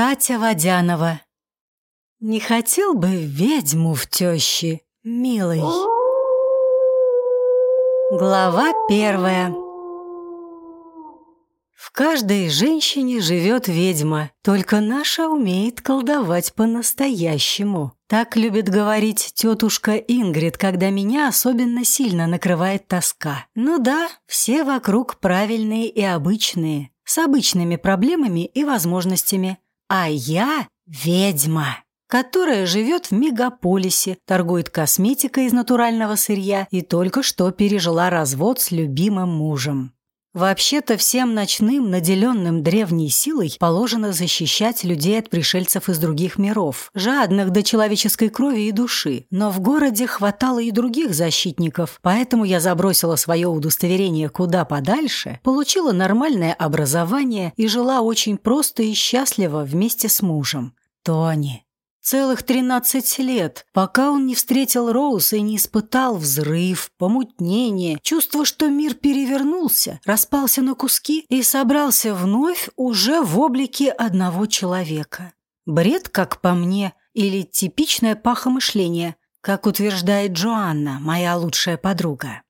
Катя Водянова. Не хотел бы ведьму в тещи, милый. Глава первая. В каждой женщине живет ведьма, только наша умеет колдовать по-настоящему. Так любит говорить тетушка Ингрид, когда меня особенно сильно накрывает тоска. Ну да, все вокруг правильные и обычные, с обычными проблемами и возможностями. А я ведьма, которая живет в мегаполисе, торгует косметикой из натурального сырья и только что пережила развод с любимым мужем. Вообще-то всем ночным, наделенным древней силой, положено защищать людей от пришельцев из других миров, жадных до человеческой крови и души. Но в городе хватало и других защитников, поэтому я забросила свое удостоверение куда подальше, получила нормальное образование и жила очень просто и счастливо вместе с мужем. Тони. Целых тринадцать лет, пока он не встретил Роуз и не испытал взрыв, помутнение, чувство, что мир перевернулся, распался на куски и собрался вновь уже в облике одного человека. Бред, как по мне, или типичное пахомышление, как утверждает Джоанна, моя лучшая подруга.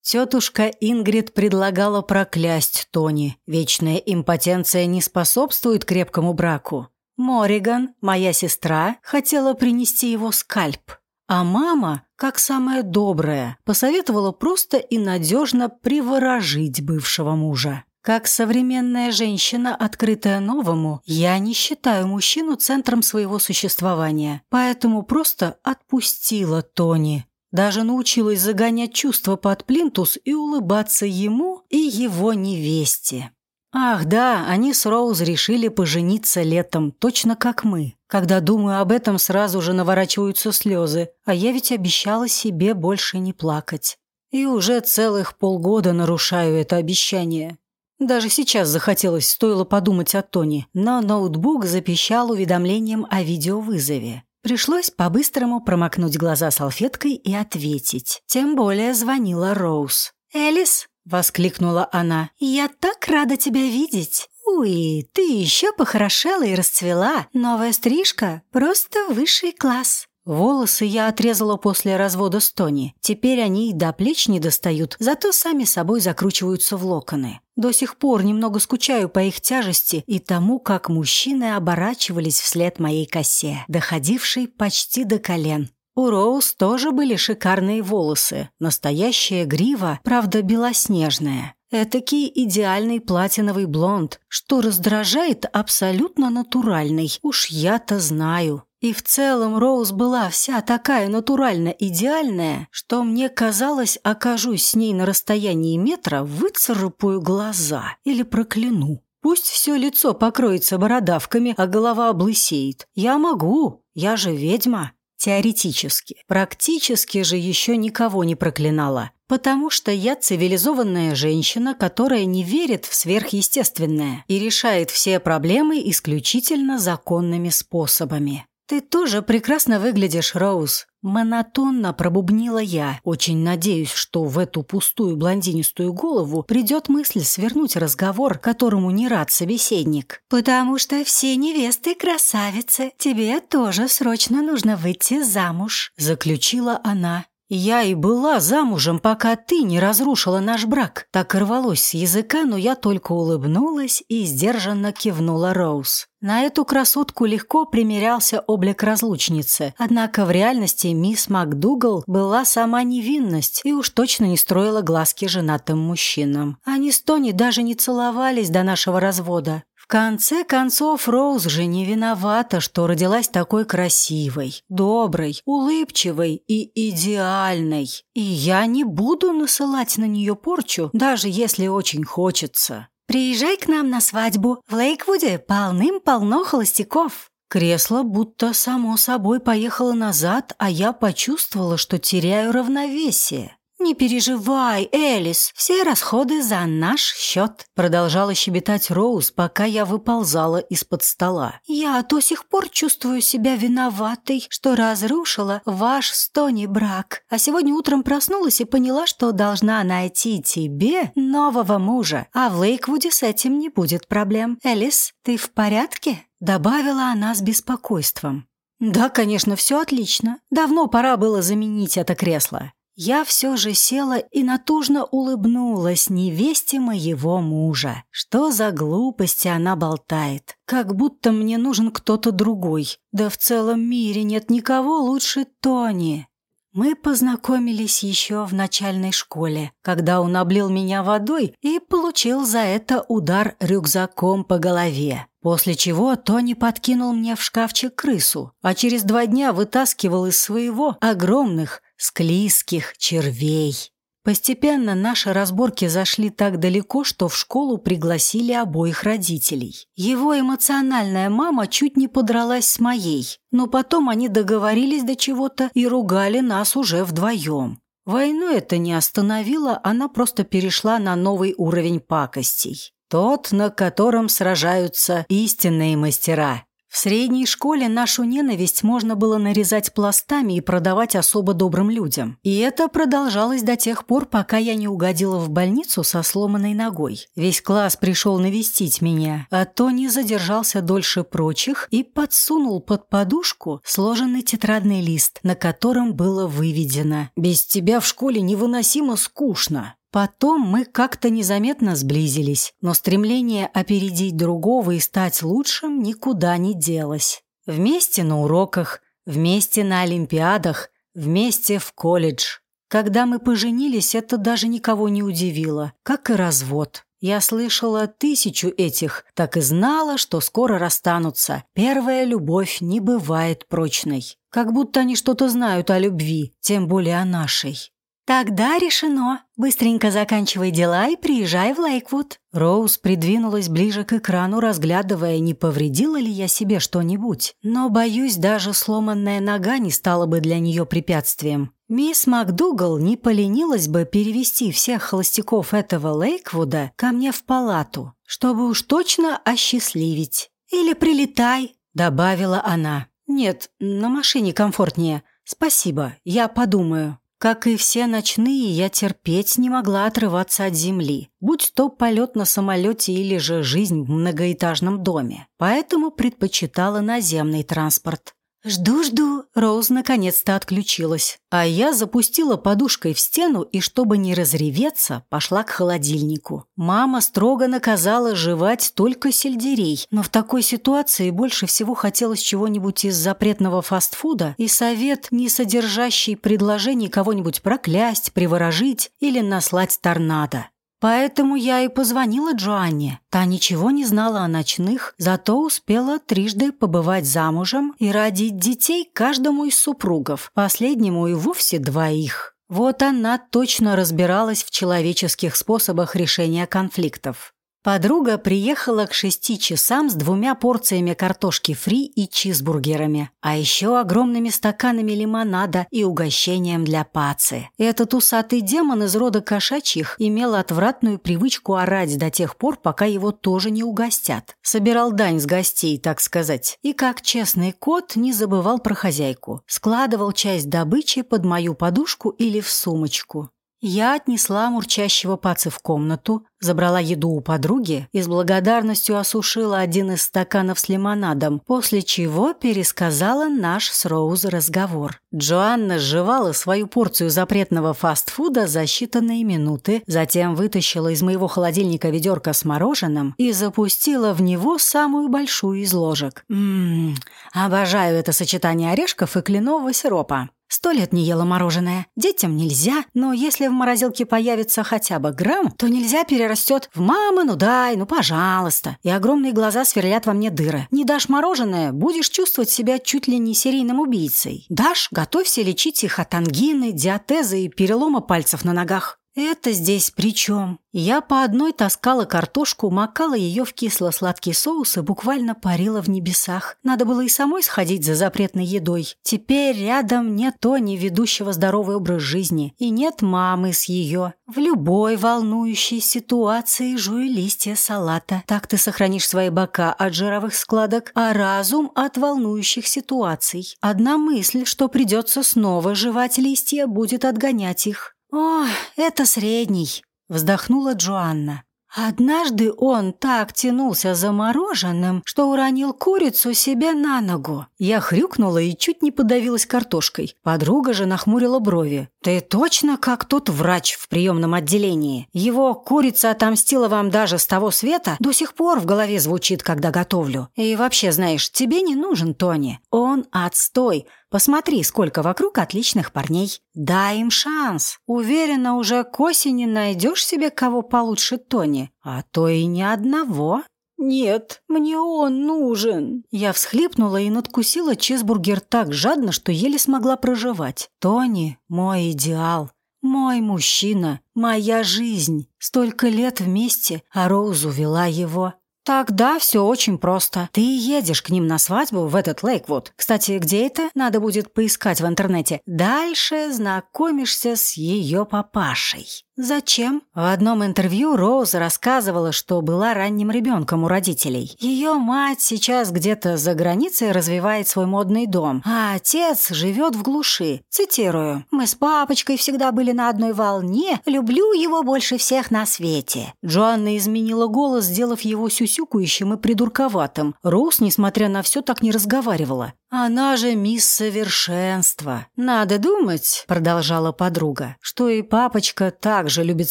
Тетушка Ингрид предлагала проклясть Тони. Вечная импотенция не способствует крепкому браку. Мориган, моя сестра, хотела принести его скальп, а мама, как самая добрая, посоветовала просто и надежно приворожить бывшего мужа. Как современная женщина, открытая новому, я не считаю мужчину центром своего существования, поэтому просто отпустила Тони. Даже научилась загонять чувства под плинтус и улыбаться ему и его невесте. Ах, да, они с Роуз решили пожениться летом, точно как мы. Когда думаю об этом, сразу же наворачиваются слезы, а я ведь обещала себе больше не плакать. И уже целых полгода нарушаю это обещание. Даже сейчас захотелось, стоило подумать о Тони, но ноутбук запищал уведомлением о видеовызове. Пришлось по-быстрому промокнуть глаза салфеткой и ответить. Тем более звонила Роуз. «Элис?» — воскликнула она. «Я так рада тебя видеть!» «Уи, ты еще похорошела и расцвела. Новая стрижка — просто высший класс». Волосы я отрезала после развода с Тони. Теперь они и до плеч не достают, зато сами собой закручиваются в локоны. До сих пор немного скучаю по их тяжести и тому, как мужчины оборачивались вслед моей косе, доходившей почти до колен. У Роуз тоже были шикарные волосы, настоящая грива, правда белоснежная. Этакий идеальный платиновый блонд, что раздражает абсолютно натуральный, уж я-то знаю. И в целом Роуз была вся такая натурально идеальная, что мне казалось, окажусь с ней на расстоянии метра, выцарапаю глаза или прокляну. Пусть все лицо покроется бородавками, а голова облысеет. Я могу, я же ведьма. Теоретически. Практически же еще никого не проклинала. Потому что я цивилизованная женщина, которая не верит в сверхъестественное и решает все проблемы исключительно законными способами. «Ты тоже прекрасно выглядишь, Роуз», – монотонно пробубнила я. Очень надеюсь, что в эту пустую блондинистую голову придет мысль свернуть разговор, которому не рад собеседник. «Потому что все невесты красавицы. Тебе тоже срочно нужно выйти замуж», – заключила она. «Я и была замужем, пока ты не разрушила наш брак». Так рвалось с языка, но я только улыбнулась и сдержанно кивнула Роуз. На эту красотку легко примерялся облик разлучницы, однако в реальности мисс МакДугал была сама невинность и уж точно не строила глазки женатым мужчинам. Они с Тони даже не целовались до нашего развода конце концов, Роуз же не виновата, что родилась такой красивой, доброй, улыбчивой и идеальной. И я не буду насылать на нее порчу, даже если очень хочется. «Приезжай к нам на свадьбу. В Лейквуде полным-полно холостяков». Кресло будто само собой поехало назад, а я почувствовала, что теряю равновесие. «Не переживай, Элис, все расходы за наш счет», продолжала щебетать Роуз, пока я выползала из-под стола. «Я до сих пор чувствую себя виноватой, что разрушила ваш с Тони брак, а сегодня утром проснулась и поняла, что должна найти тебе нового мужа, а в Лейквуде с этим не будет проблем. Элис, ты в порядке?» добавила она с беспокойством. Да, конечно, все отлично. Давно пора было заменить это кресло. Я все же села и натужно улыбнулась невесте моего мужа. Что за глупости она болтает? Как будто мне нужен кто-то другой. Да в целом мире нет никого лучше Тони. Мы познакомились еще в начальной школе, когда он облил меня водой и получил за это удар рюкзаком по голове. После чего Тони подкинул мне в шкафчик крысу, а через два дня вытаскивал из своего огромных склизких червей. Постепенно наши разборки зашли так далеко, что в школу пригласили обоих родителей. Его эмоциональная мама чуть не подралась с моей, но потом они договорились до чего-то и ругали нас уже вдвоем. Войну это не остановило, она просто перешла на новый уровень пакостей. Тот, на котором сражаются истинные мастера. В средней школе нашу ненависть можно было нарезать пластами и продавать особо добрым людям. И это продолжалось до тех пор, пока я не угодила в больницу со сломанной ногой. Весь класс пришел навестить меня, а Тони задержался дольше прочих и подсунул под подушку сложенный тетрадный лист, на котором было выведено «Без тебя в школе невыносимо скучно». Потом мы как-то незаметно сблизились, но стремление опередить другого и стать лучшим никуда не делось. Вместе на уроках, вместе на олимпиадах, вместе в колледж. Когда мы поженились, это даже никого не удивило, как и развод. Я слышала тысячу этих, так и знала, что скоро расстанутся. Первая любовь не бывает прочной. Как будто они что-то знают о любви, тем более о нашей. «Тогда решено. Быстренько заканчивай дела и приезжай в Лейквуд». Роуз придвинулась ближе к экрану, разглядывая, не повредила ли я себе что-нибудь. Но, боюсь, даже сломанная нога не стала бы для нее препятствием. Мисс МакДугал не поленилась бы перевести всех холостяков этого Лейквуда ко мне в палату, чтобы уж точно осчастливить. «Или прилетай», — добавила она. «Нет, на машине комфортнее. Спасибо, я подумаю». Как и все ночные, я терпеть не могла отрываться от земли, будь то полет на самолете или же жизнь в многоэтажном доме. Поэтому предпочитала наземный транспорт. «Жду-жду», Роуз наконец-то отключилась. А я запустила подушкой в стену и, чтобы не разреветься, пошла к холодильнику. Мама строго наказала жевать только сельдерей, но в такой ситуации больше всего хотелось чего-нибудь из запретного фастфуда и совет, не содержащий предложений кого-нибудь проклясть, приворожить или наслать торнадо. Поэтому я и позвонила Джоанне. Та ничего не знала о ночных, зато успела трижды побывать замужем и родить детей каждому из супругов, последнему и вовсе двоих. Вот она точно разбиралась в человеческих способах решения конфликтов. Подруга приехала к шести часам с двумя порциями картошки фри и чизбургерами, а еще огромными стаканами лимонада и угощением для пацы. Этот усатый демон из рода кошачьих имел отвратную привычку орать до тех пор, пока его тоже не угостят. Собирал дань с гостей, так сказать. И как честный кот не забывал про хозяйку. Складывал часть добычи под мою подушку или в сумочку. Я отнесла мурчащего пацы в комнату, забрала еду у подруги и с благодарностью осушила один из стаканов с лимонадом, после чего пересказала наш с Роуз разговор. Джоанна сживала свою порцию запретного фастфуда за считанные минуты, затем вытащила из моего холодильника ведерко с мороженым и запустила в него самую большую из ложек. Ммм, обожаю это сочетание орешков и кленового сиропа. Сто лет не ела мороженое. Детям нельзя, но если в морозилке появится хотя бы грамм, то нельзя перерастет в «мама, ну дай, ну пожалуйста». И огромные глаза сверлят во мне дыры. Не дашь мороженое, будешь чувствовать себя чуть ли не серийным убийцей. Дашь, готовься лечить их от ангины, диатеза и перелома пальцев на ногах. «Это здесь при чем?» Я по одной таскала картошку, макала ее в кисло-сладкий соус и буквально парила в небесах. Надо было и самой сходить за запретной едой. Теперь рядом нет Тони, ведущего здоровый образ жизни, и нет мамы с ее. В любой волнующей ситуации жуй листья салата. Так ты сохранишь свои бока от жировых складок, а разум от волнующих ситуаций. Одна мысль, что придется снова жевать листья, будет отгонять их. «О, это средний», — вздохнула Джоанна. Однажды он так тянулся за мороженым, что уронил курицу себе на ногу. Я хрюкнула и чуть не подавилась картошкой. Подруга же нахмурила брови. «Ты точно как тот врач в приемном отделении? Его курица отомстила вам даже с того света? До сих пор в голове звучит, когда готовлю. И вообще, знаешь, тебе не нужен Тони. Он отстой. Посмотри, сколько вокруг отличных парней. Дай им шанс. Уверена, уже к осени найдешь себе кого получше Тони. А то и ни одного. «Нет, мне он нужен!» Я всхлипнула и надкусила чизбургер так жадно, что еле смогла проживать. «Тони – мой идеал, мой мужчина, моя жизнь. Столько лет вместе, а Роуз увела его. «Тогда все очень просто. Ты едешь к ним на свадьбу в этот Лейквуд. Кстати, где это? Надо будет поискать в интернете. Дальше знакомишься с ее папашей». Зачем? В одном интервью Роуз рассказывала, что была ранним ребенком у родителей. Ее мать сейчас где-то за границей развивает свой модный дом, а отец живет в глуши. Цитирую. «Мы с папочкой всегда были на одной волне. Люблю его больше всех на свете». Джоанна изменила голос, сделав его сюсюкающим и придурковатым. Роуз, несмотря на все, так не разговаривала. «Она же мисс совершенства. Надо думать», — продолжала подруга, «что и папочка также любит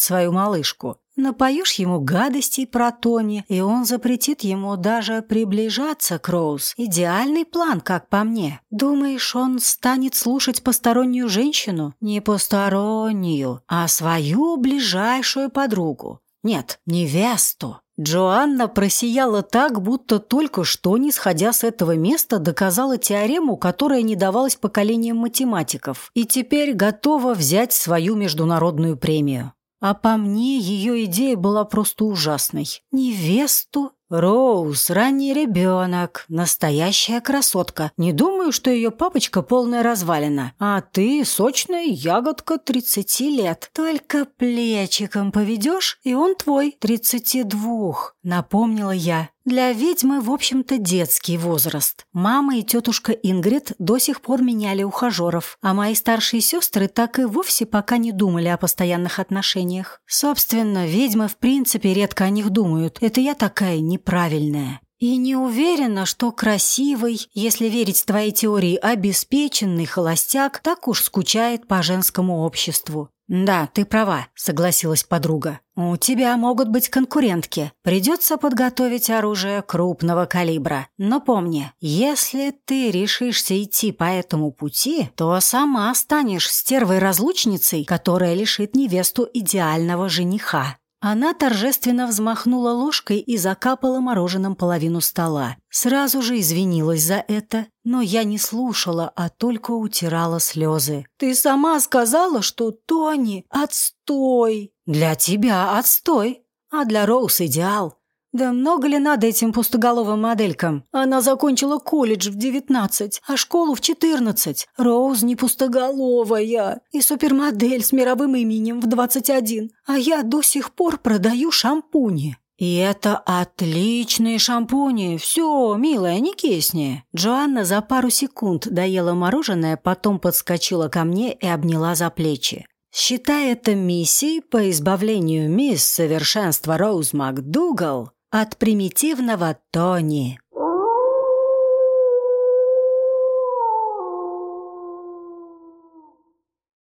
свою малышку. Напоешь ему гадостей про Тони, и он запретит ему даже приближаться к Роуз. Идеальный план, как по мне. Думаешь, он станет слушать постороннюю женщину? Не постороннюю, а свою ближайшую подругу. Нет, невесту. Джоанна просияла так, будто только что, не сходя с этого места, доказала теорему, которая не давалась поколениям математиков, и теперь готова взять свою международную премию. А по мне ее идея была просто ужасной. Невесту Роуз – ранний ребенок, настоящая красотка. Не думаю, что ее папочка полная развалина. А ты – сочная ягодка 30 лет. Только плечиком поведешь, и он твой. 32, напомнила я. Для ведьмы, в общем-то, детский возраст. Мама и тетушка Ингрид до сих пор меняли ухажеров, а мои старшие сестры так и вовсе пока не думали о постоянных отношениях. Собственно, ведьмы в принципе редко о них думают. Это я такая неправильная. И не уверена, что красивый, если верить твоей теории, обеспеченный холостяк так уж скучает по женскому обществу. «Да, ты права», — согласилась подруга. «У тебя могут быть конкурентки. Придется подготовить оружие крупного калибра. Но помни, если ты решишься идти по этому пути, то сама станешь стервой-разлучницей, которая лишит невесту идеального жениха». Она торжественно взмахнула ложкой и закапала мороженым половину стола. Сразу же извинилась за это, но я не слушала, а только утирала слезы. «Ты сама сказала, что Тони – отстой!» «Для тебя отстой, а для Роуз – идеал. Да много ли надо этим пустоголовым моделькам? Она закончила колледж в 19, а школу в 14. Роуз не пустоголовая и супермодель с мировым именем в 21. А я до сих пор продаю шампуни. «И это отличные шампуни! Все, милая, не кисни!» Джоанна за пару секунд доела мороженое, потом подскочила ко мне и обняла за плечи. Считая это миссией по избавлению мисс Совершенства Роуз МакДугал от примитивного Тони.